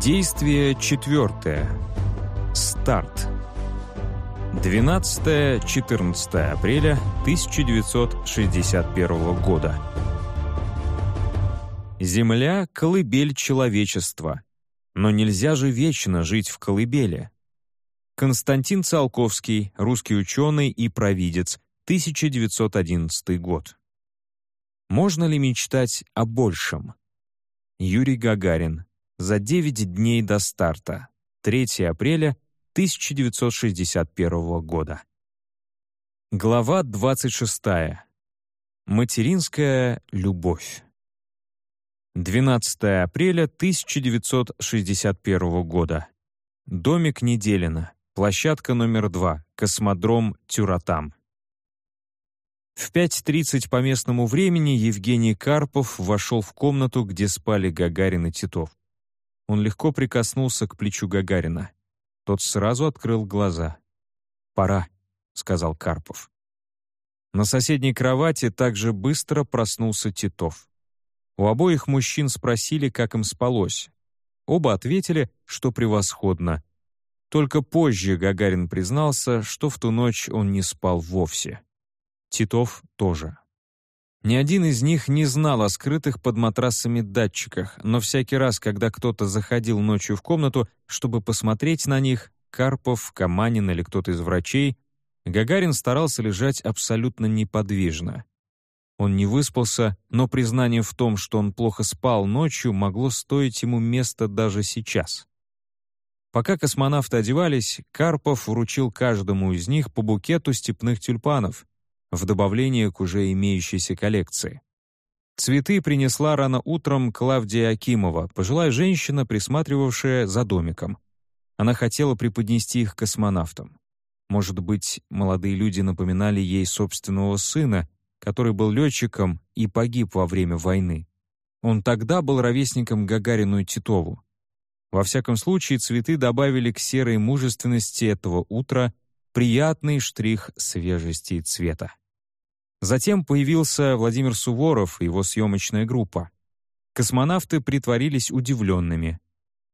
Действие четвертое. Старт. 12-14 апреля 1961 года. Земля — колыбель человечества. Но нельзя же вечно жить в колыбели. Константин Циолковский, русский ученый и провидец, 1911 год. Можно ли мечтать о большем? Юрий Гагарин. За 9 дней до старта. 3 апреля 1961 года. Глава 26. Материнская любовь. 12 апреля 1961 года. Домик Неделина. Площадка номер 2. Космодром Тюратам. В 5.30 по местному времени Евгений Карпов вошел в комнату, где спали Гагарин и Титов. Он легко прикоснулся к плечу Гагарина. Тот сразу открыл глаза. «Пора», — сказал Карпов. На соседней кровати также быстро проснулся Титов. У обоих мужчин спросили, как им спалось. Оба ответили, что превосходно. Только позже Гагарин признался, что в ту ночь он не спал вовсе. Титов тоже. Ни один из них не знал о скрытых под матрасами датчиках, но всякий раз, когда кто-то заходил ночью в комнату, чтобы посмотреть на них, Карпов, Каманин или кто-то из врачей, Гагарин старался лежать абсолютно неподвижно. Он не выспался, но признание в том, что он плохо спал ночью, могло стоить ему места даже сейчас. Пока космонавты одевались, Карпов вручил каждому из них по букету степных тюльпанов, в добавление к уже имеющейся коллекции. Цветы принесла рано утром Клавдия Акимова, пожилая женщина, присматривавшая за домиком. Она хотела преподнести их космонавтам. Может быть, молодые люди напоминали ей собственного сына, который был летчиком и погиб во время войны. Он тогда был ровесником Гагарину и Титову. Во всяком случае, цветы добавили к серой мужественности этого утра приятный штрих свежести и цвета. Затем появился Владимир Суворов и его съемочная группа. Космонавты притворились удивленными.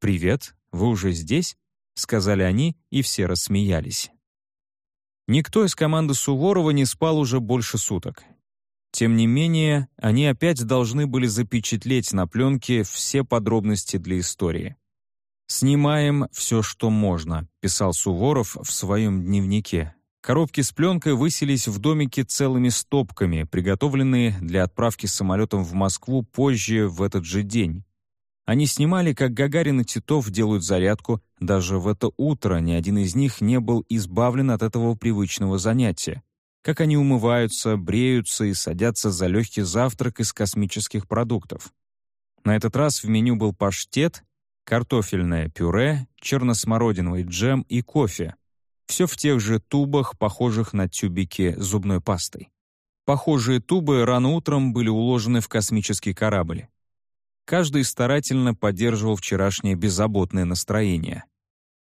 «Привет, вы уже здесь?» — сказали они, и все рассмеялись. Никто из команды Суворова не спал уже больше суток. Тем не менее, они опять должны были запечатлеть на пленке все подробности для истории. «Снимаем все, что можно», — писал Суворов в своем дневнике. Коробки с пленкой высились в домике целыми стопками, приготовленные для отправки самолетом в Москву позже в этот же день. Они снимали, как Гагарин и Титов делают зарядку, даже в это утро ни один из них не был избавлен от этого привычного занятия. Как они умываются, бреются и садятся за легкий завтрак из космических продуктов. На этот раз в меню был паштет, картофельное пюре, черносмородиновый джем и кофе, все в тех же тубах, похожих на тюбики зубной пастой. Похожие тубы рано утром были уложены в космический корабль. Каждый старательно поддерживал вчерашнее беззаботное настроение.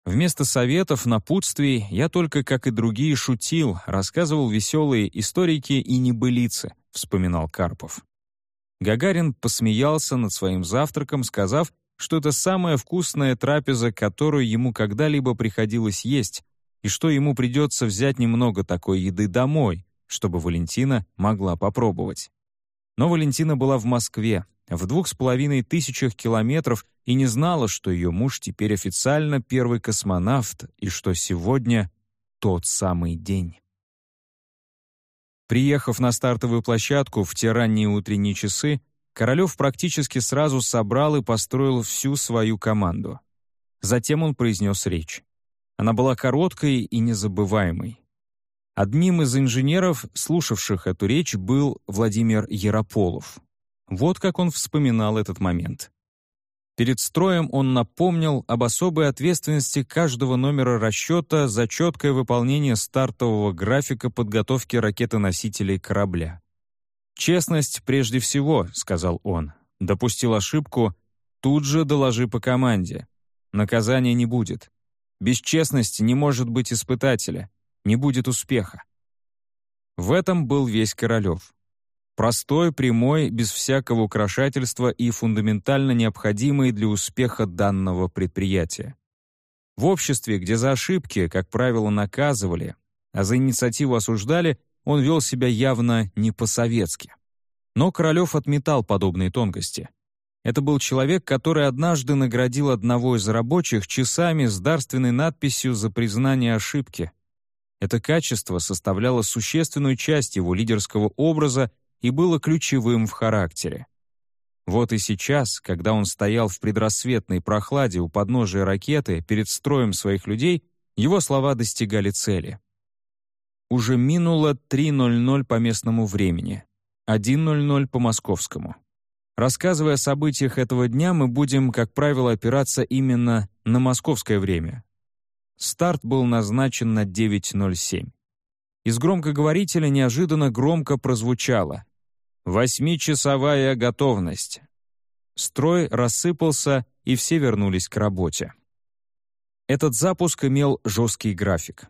Вместо советов, напутствий я только, как и другие, шутил, рассказывал веселые историки и небылицы, вспоминал Карпов. Гагарин посмеялся над своим завтраком, сказав, что это самая вкусная трапеза, которую ему когда-либо приходилось есть, и что ему придется взять немного такой еды домой, чтобы Валентина могла попробовать. Но Валентина была в Москве, в двух с половиной тысячах километров и не знала, что ее муж теперь официально первый космонавт и что сегодня тот самый день. Приехав на стартовую площадку в те ранние утренние часы, Королев практически сразу собрал и построил всю свою команду. Затем он произнес речь. Она была короткой и незабываемой. Одним из инженеров, слушавших эту речь, был Владимир Ярополов. Вот как он вспоминал этот момент. Перед строем он напомнил об особой ответственности каждого номера расчета за четкое выполнение стартового графика подготовки ракетоносителей корабля. «Честность прежде всего», — сказал он. «Допустил ошибку, тут же доложи по команде. Наказания не будет. Без честности не может быть испытателя, не будет успеха. В этом был весь Королев. Простой, прямой, без всякого украшательства и фундаментально необходимый для успеха данного предприятия. В обществе, где за ошибки, как правило, наказывали, а за инициативу осуждали, он вел себя явно не по-советски. Но Королев отметал подобные тонкости. Это был человек, который однажды наградил одного из рабочих часами с дарственной надписью за признание ошибки. Это качество составляло существенную часть его лидерского образа и было ключевым в характере. Вот и сейчас, когда он стоял в предрассветной прохладе у подножия ракеты перед строем своих людей, его слова достигали цели. Уже минуло 3.00 по местному времени, 1.00 по московскому. Рассказывая о событиях этого дня, мы будем, как правило, опираться именно на московское время. Старт был назначен на 9.07. Из громкоговорителя неожиданно громко прозвучало «Восьмичасовая готовность». Строй рассыпался, и все вернулись к работе. Этот запуск имел жесткий график.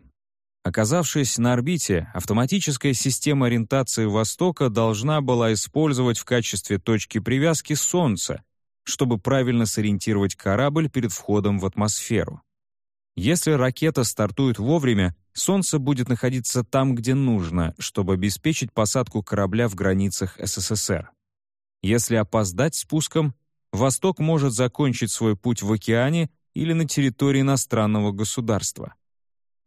Оказавшись на орбите, автоматическая система ориентации Востока должна была использовать в качестве точки привязки Солнце, чтобы правильно сориентировать корабль перед входом в атмосферу. Если ракета стартует вовремя, Солнце будет находиться там, где нужно, чтобы обеспечить посадку корабля в границах СССР. Если опоздать спуском, Восток может закончить свой путь в океане или на территории иностранного государства.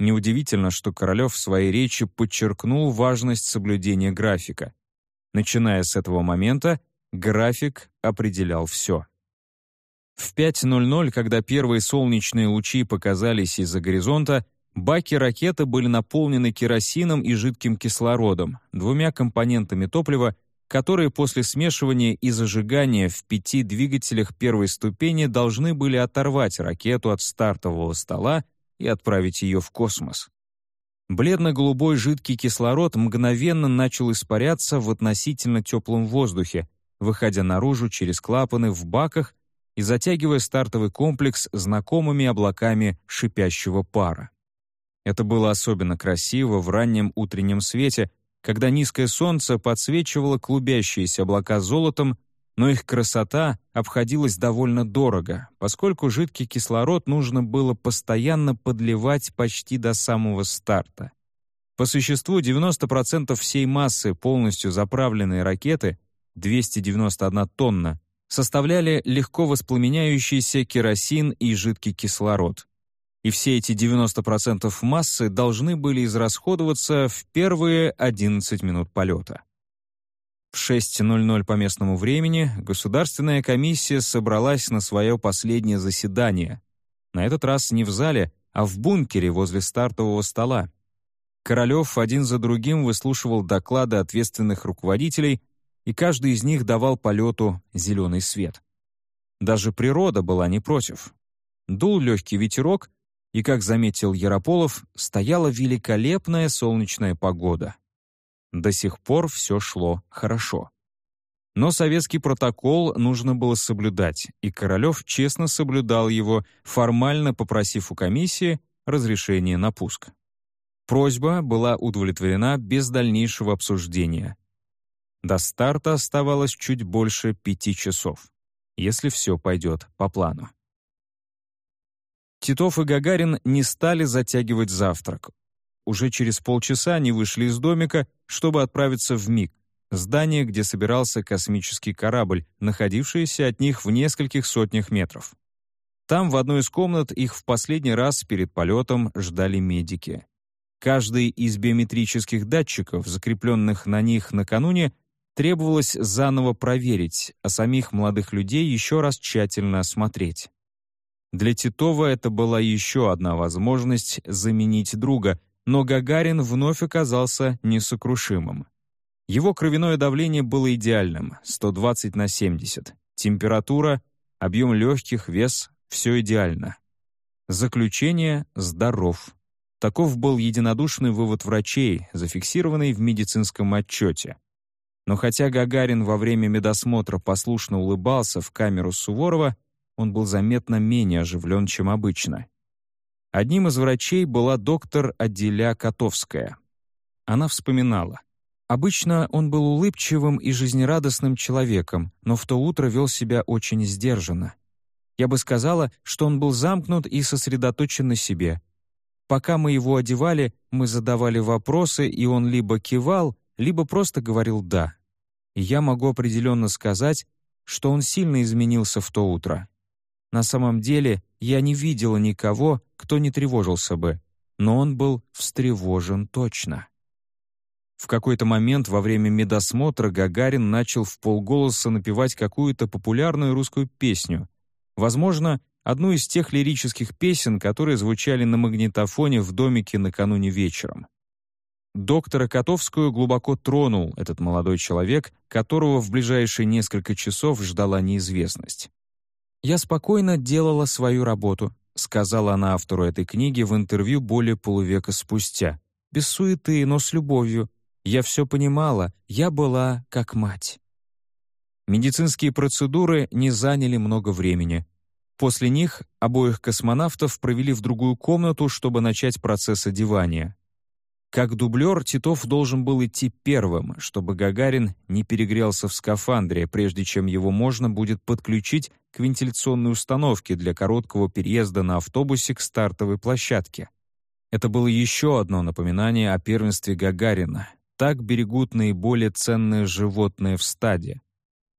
Неудивительно, что Королев в своей речи подчеркнул важность соблюдения графика. Начиная с этого момента, график определял все. В 5.00, когда первые солнечные лучи показались из-за горизонта, баки ракеты были наполнены керосином и жидким кислородом, двумя компонентами топлива, которые после смешивания и зажигания в пяти двигателях первой ступени должны были оторвать ракету от стартового стола и отправить ее в космос. Бледно-голубой жидкий кислород мгновенно начал испаряться в относительно теплом воздухе, выходя наружу через клапаны в баках и затягивая стартовый комплекс знакомыми облаками шипящего пара. Это было особенно красиво в раннем утреннем свете, когда низкое солнце подсвечивало клубящиеся облака золотом но их красота обходилась довольно дорого, поскольку жидкий кислород нужно было постоянно подливать почти до самого старта. По существу 90% всей массы полностью заправленной ракеты, 291 тонна, составляли легко воспламеняющийся керосин и жидкий кислород. И все эти 90% массы должны были израсходоваться в первые 11 минут полета. В 6.00 по местному времени Государственная комиссия собралась на свое последнее заседание. На этот раз не в зале, а в бункере возле стартового стола. Королев один за другим выслушивал доклады ответственных руководителей, и каждый из них давал полету зеленый свет. Даже природа была не против. Дул легкий ветерок, и, как заметил Ярополов, стояла великолепная солнечная погода. До сих пор все шло хорошо. Но советский протокол нужно было соблюдать, и Королев честно соблюдал его, формально попросив у комиссии разрешение на пуск. Просьба была удовлетворена без дальнейшего обсуждения. До старта оставалось чуть больше пяти часов, если все пойдет по плану. Титов и Гагарин не стали затягивать завтрак. Уже через полчаса они вышли из домика, чтобы отправиться в МиГ, здание, где собирался космический корабль, находившийся от них в нескольких сотнях метров. Там в одной из комнат их в последний раз перед полетом ждали медики. Каждый из биометрических датчиков, закрепленных на них накануне, требовалось заново проверить, а самих молодых людей еще раз тщательно осмотреть. Для Титова это была еще одна возможность заменить друга, но Гагарин вновь оказался несокрушимым. Его кровяное давление было идеальным — 120 на 70. Температура, объем легких, вес — все идеально. Заключение — здоров. Таков был единодушный вывод врачей, зафиксированный в медицинском отчете. Но хотя Гагарин во время медосмотра послушно улыбался в камеру Суворова, он был заметно менее оживлен, чем обычно. Одним из врачей была доктор Аделя Котовская. Она вспоминала. Обычно он был улыбчивым и жизнерадостным человеком, но в то утро вел себя очень сдержанно. Я бы сказала, что он был замкнут и сосредоточен на себе. Пока мы его одевали, мы задавали вопросы, и он либо кивал, либо просто говорил «да». И я могу определенно сказать, что он сильно изменился в то утро. На самом деле я не видела никого, кто не тревожился бы, но он был встревожен точно. В какой-то момент во время медосмотра Гагарин начал в полголоса напевать какую-то популярную русскую песню. Возможно, одну из тех лирических песен, которые звучали на магнитофоне в домике накануне вечером. Доктора Котовскую глубоко тронул этот молодой человек, которого в ближайшие несколько часов ждала неизвестность. «Я спокойно делала свою работу», сказала она автору этой книги в интервью более полувека спустя. «Без суеты, но с любовью, я все понимала, я была как мать. Медицинские процедуры не заняли много времени. После них обоих космонавтов провели в другую комнату, чтобы начать процесс одевания. Как дублер, Титов должен был идти первым, чтобы Гагарин не перегрелся в скафандре, прежде чем его можно будет подключить к вентиляционной установке для короткого переезда на автобусе к стартовой площадке. Это было еще одно напоминание о первенстве Гагарина, так берегут наиболее ценные животные в стаде.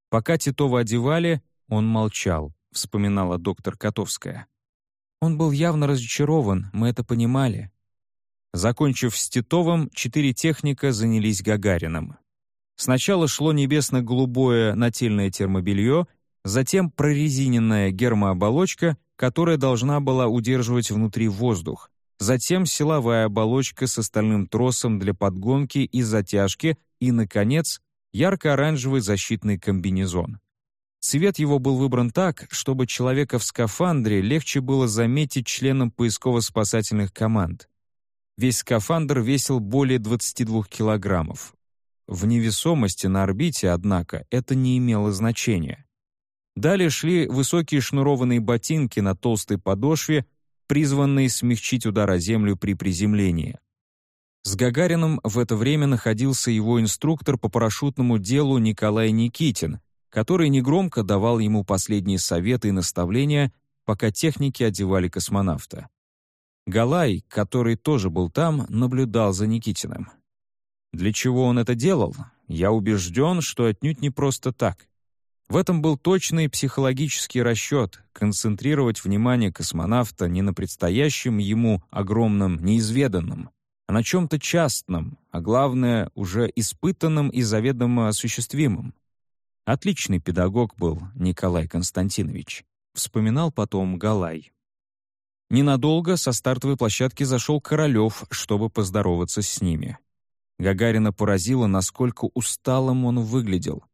Пока Титова одевали, он молчал, вспоминала доктор Котовская. Он был явно разочарован, мы это понимали. Закончив с Титовым, четыре техника занялись Гагарином. Сначала шло небесно-голубое нательное термобелье, затем прорезиненная гермооболочка, которая должна была удерживать внутри воздух, затем силовая оболочка с остальным тросом для подгонки и затяжки и, наконец, ярко-оранжевый защитный комбинезон. Цвет его был выбран так, чтобы человека в скафандре легче было заметить членам поисково-спасательных команд. Весь скафандр весил более 22 килограммов. В невесомости на орбите, однако, это не имело значения. Далее шли высокие шнурованные ботинки на толстой подошве призванный смягчить удар о землю при приземлении. С Гагарином в это время находился его инструктор по парашютному делу Николай Никитин, который негромко давал ему последние советы и наставления, пока техники одевали космонавта. Галай, который тоже был там, наблюдал за Никитиным. Для чего он это делал? Я убежден, что отнюдь не просто так. В этом был точный психологический расчет — концентрировать внимание космонавта не на предстоящем ему огромном неизведанном, а на чем-то частном, а главное, уже испытанном и заведомо осуществимом. Отличный педагог был Николай Константинович, вспоминал потом Галай. Ненадолго со стартовой площадки зашел Королев, чтобы поздороваться с ними. Гагарина поразило, насколько усталым он выглядел —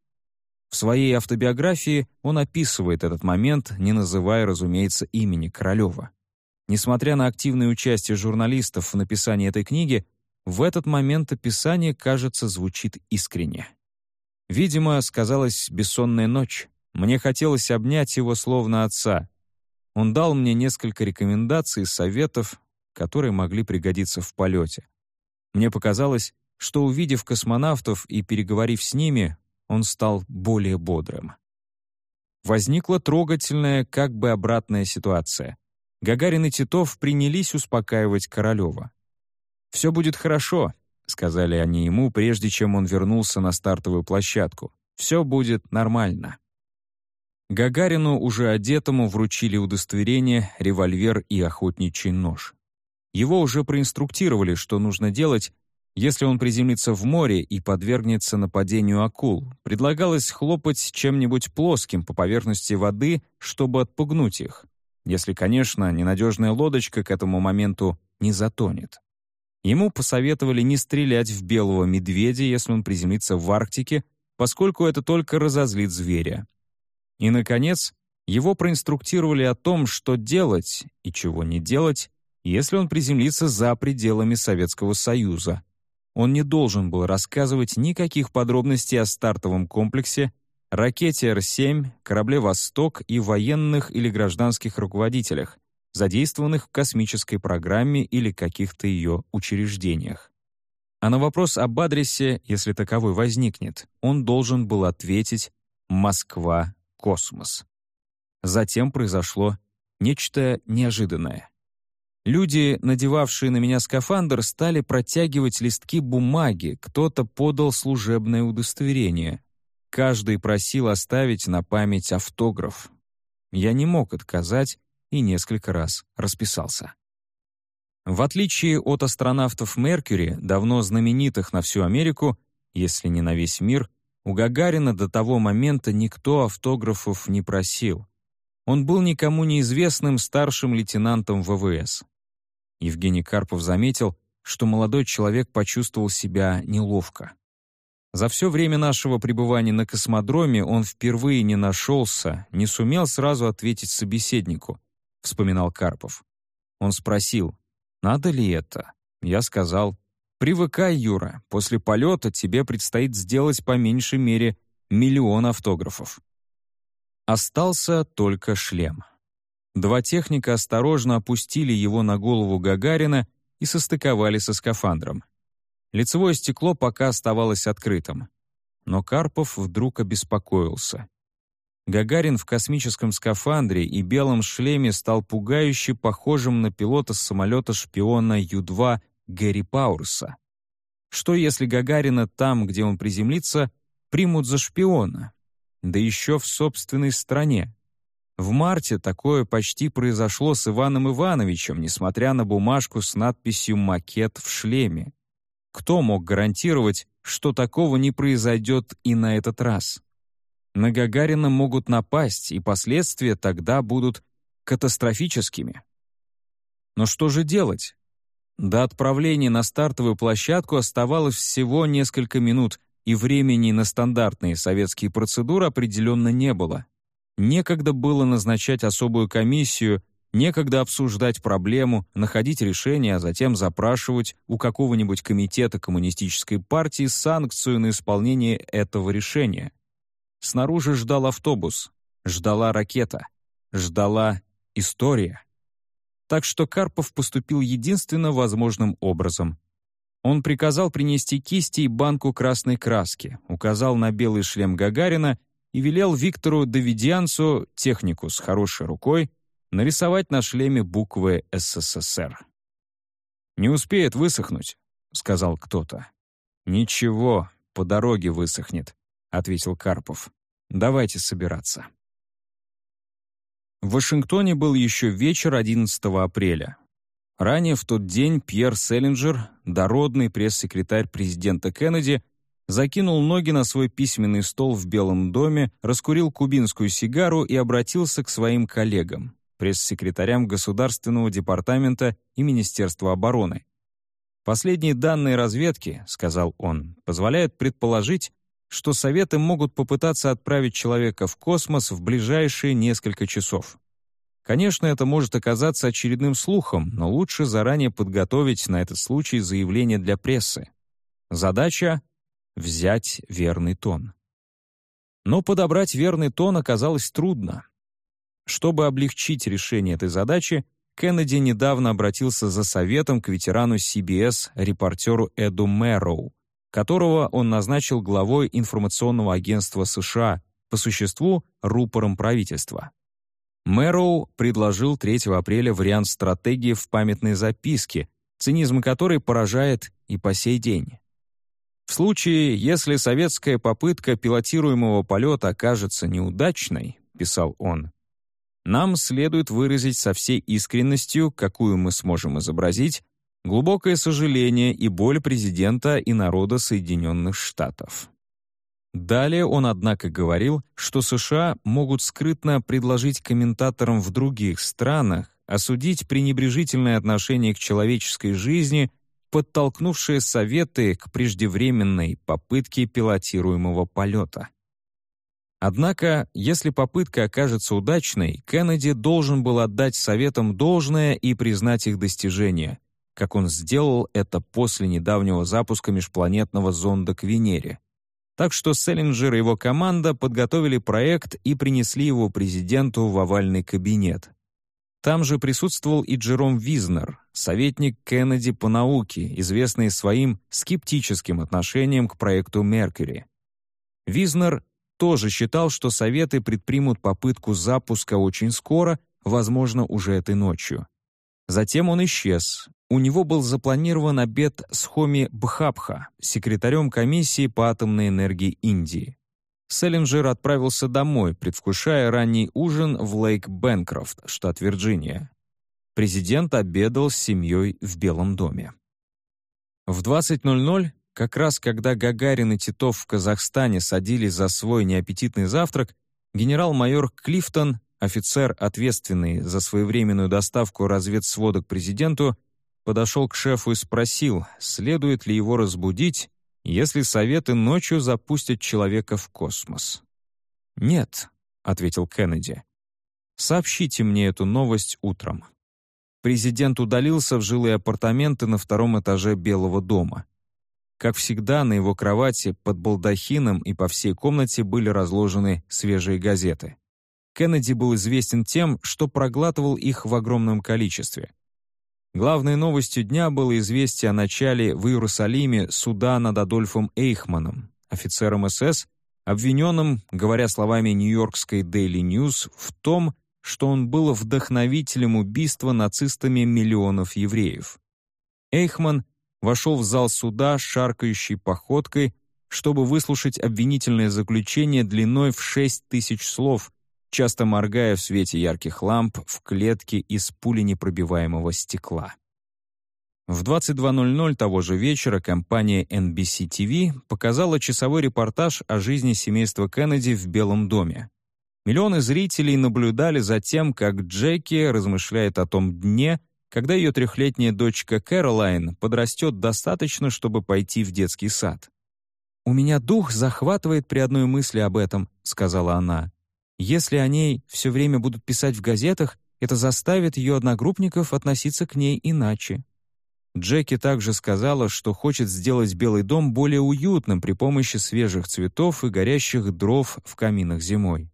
в своей автобиографии он описывает этот момент, не называя, разумеется, имени Королева. Несмотря на активное участие журналистов в написании этой книги, в этот момент описание, кажется, звучит искренне. Видимо, сказалась бессонная ночь. Мне хотелось обнять его словно отца. Он дал мне несколько рекомендаций и советов, которые могли пригодиться в полете. Мне показалось, что, увидев космонавтов и переговорив с ними, он стал более бодрым. Возникла трогательная, как бы обратная ситуация. Гагарин и Титов принялись успокаивать Королева. «Все будет хорошо», — сказали они ему, прежде чем он вернулся на стартовую площадку. «Все будет нормально». Гагарину, уже одетому, вручили удостоверение, револьвер и охотничий нож. Его уже проинструктировали, что нужно делать, если он приземлится в море и подвергнется нападению акул, предлагалось хлопать чем-нибудь плоским по поверхности воды, чтобы отпугнуть их. Если, конечно, ненадежная лодочка к этому моменту не затонет. Ему посоветовали не стрелять в белого медведя, если он приземлится в Арктике, поскольку это только разозлит зверя. И, наконец, его проинструктировали о том, что делать и чего не делать, если он приземлится за пределами Советского Союза, он не должен был рассказывать никаких подробностей о стартовом комплексе, ракете Р-7, корабле «Восток» и военных или гражданских руководителях, задействованных в космической программе или каких-то ее учреждениях. А на вопрос об адресе, если таковой возникнет, он должен был ответить «Москва, космос». Затем произошло нечто неожиданное. Люди, надевавшие на меня скафандр, стали протягивать листки бумаги, кто-то подал служебное удостоверение. Каждый просил оставить на память автограф. Я не мог отказать и несколько раз расписался. В отличие от астронавтов Меркьюри, давно знаменитых на всю Америку, если не на весь мир, у Гагарина до того момента никто автографов не просил. Он был никому неизвестным старшим лейтенантом ВВС. Евгений Карпов заметил, что молодой человек почувствовал себя неловко. За все время нашего пребывания на космодроме он впервые не нашелся, не сумел сразу ответить собеседнику, вспоминал Карпов. Он спросил, надо ли это? Я сказал, привыкай, Юра, после полета тебе предстоит сделать по меньшей мере миллион автографов. Остался только шлем. Два техника осторожно опустили его на голову Гагарина и состыковали со скафандром. Лицевое стекло пока оставалось открытым. Но Карпов вдруг обеспокоился. Гагарин в космическом скафандре и белом шлеме стал пугающе похожим на пилота самолета-шпиона Ю-2 Гэри Пауэрса. Что если Гагарина там, где он приземлится, примут за шпиона? Да еще в собственной стране. В марте такое почти произошло с Иваном Ивановичем, несмотря на бумажку с надписью «Макет в шлеме». Кто мог гарантировать, что такого не произойдет и на этот раз? На Гагарина могут напасть, и последствия тогда будут катастрофическими. Но что же делать? До отправления на стартовую площадку оставалось всего несколько минут, и времени на стандартные советские процедуры определенно не было. Некогда было назначать особую комиссию Некогда обсуждать проблему, находить решение, а затем запрашивать у какого-нибудь комитета коммунистической партии санкцию на исполнение этого решения. Снаружи ждал автобус, ждала ракета, ждала история. Так что Карпов поступил единственно возможным образом. Он приказал принести кисти и банку красной краски, указал на белый шлем Гагарина и велел Виктору Давидианцу, технику с хорошей рукой, нарисовать на шлеме буквы СССР. «Не успеет высохнуть», — сказал кто-то. «Ничего, по дороге высохнет», — ответил Карпов. «Давайте собираться». В Вашингтоне был еще вечер 11 апреля. Ранее в тот день Пьер Селлинджер, дородный пресс-секретарь президента Кеннеди, закинул ноги на свой письменный стол в Белом доме, раскурил кубинскую сигару и обратился к своим коллегам пресс-секретарям Государственного департамента и Министерства обороны. «Последние данные разведки, — сказал он, — позволяют предположить, что Советы могут попытаться отправить человека в космос в ближайшие несколько часов. Конечно, это может оказаться очередным слухом, но лучше заранее подготовить на этот случай заявление для прессы. Задача — взять верный тон. Но подобрать верный тон оказалось трудно. Чтобы облегчить решение этой задачи, Кеннеди недавно обратился за советом к ветерану CBS, репортеру Эду Мэроу, которого он назначил главой информационного агентства США, по существу рупором правительства. Мэроу предложил 3 апреля вариант стратегии в памятной записке, цинизм которой поражает и по сей день. В случае, если советская попытка пилотируемого полета окажется неудачной, писал он, нам следует выразить со всей искренностью, какую мы сможем изобразить, глубокое сожаление и боль президента и народа Соединенных Штатов. Далее он, однако, говорил, что США могут скрытно предложить комментаторам в других странах осудить пренебрежительное отношение к человеческой жизни, подтолкнувшее Советы к преждевременной попытке пилотируемого полета. Однако, если попытка окажется удачной, Кеннеди должен был отдать Советам должное и признать их достижения, как он сделал это после недавнего запуска межпланетного зонда к Венере. Так что Селлинджер и его команда подготовили проект и принесли его президенту в овальный кабинет. Там же присутствовал и Джером Визнер, советник Кеннеди по науке, известный своим скептическим отношением к проекту «Меркьюри». Визнер тоже считал, что Советы предпримут попытку запуска очень скоро, возможно, уже этой ночью. Затем он исчез. У него был запланирован обед с Хоми Бхапха, секретарем комиссии по атомной энергии Индии. Селлинджер отправился домой, предвкушая ранний ужин в Лейк-Бэнкрофт, штат Вирджиния. Президент обедал с семьей в Белом доме. В 20.00, как раз когда Гагарин и Титов в Казахстане садились за свой неаппетитный завтрак, генерал-майор Клифтон, офицер, ответственный за своевременную доставку разведсводок президенту, подошел к шефу и спросил, следует ли его разбудить, если Советы ночью запустят человека в космос. «Нет», — ответил Кеннеди. «Сообщите мне эту новость утром». Президент удалился в жилые апартаменты на втором этаже Белого дома. Как всегда, на его кровати, под балдахином и по всей комнате были разложены свежие газеты. Кеннеди был известен тем, что проглатывал их в огромном количестве. Главной новостью дня было известие о начале в Иерусалиме суда над Адольфом Эйхманом, офицером СС, обвиненным, говоря словами нью-йоркской Daily News, в том, что он был вдохновителем убийства нацистами миллионов евреев. Эйхман вошел в зал суда шаркающей походкой, чтобы выслушать обвинительное заключение длиной в шесть тысяч слов, часто моргая в свете ярких ламп в клетке из пуленепробиваемого стекла. В 22.00 того же вечера компания NBC TV показала часовой репортаж о жизни семейства Кеннеди в Белом доме. Миллионы зрителей наблюдали за тем, как Джеки размышляет о том дне, когда ее трехлетняя дочка Кэролайн подрастет достаточно, чтобы пойти в детский сад. «У меня дух захватывает при одной мысли об этом», — сказала она. Если о ней все время будут писать в газетах, это заставит ее одногруппников относиться к ней иначе. Джеки также сказала, что хочет сделать Белый дом более уютным при помощи свежих цветов и горящих дров в каминах зимой.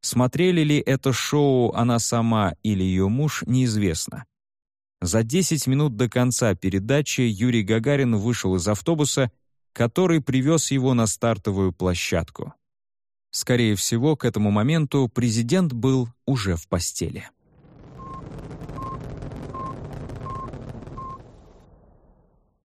Смотрели ли это шоу она сама или ее муж, неизвестно. За 10 минут до конца передачи Юрий Гагарин вышел из автобуса, который привез его на стартовую площадку. Скорее всего, к этому моменту президент был уже в постели.